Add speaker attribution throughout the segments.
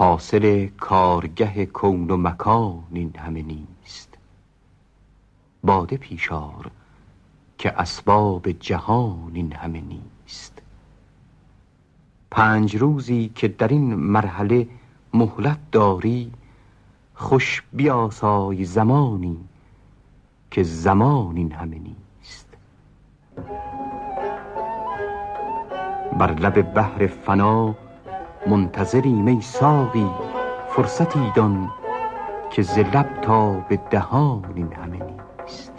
Speaker 1: حاصل کارگه کون و مکان این همه نیست. باده پیشار که اسباب جهان این همه نیست. پنج روزی که در این مرحله مهلت داری خوش بیاسای زمانی که زمان این همه نیست. بر لب بحر فنا منتظریم ای ساقی فرصتی دان که ز لب تا به دهان این همه نیست.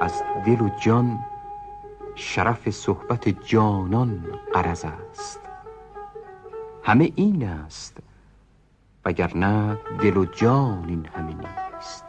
Speaker 1: از دل و جان شرف صحبت جانان قرض است. همه این است وگرنه دل و جان این همه نیست.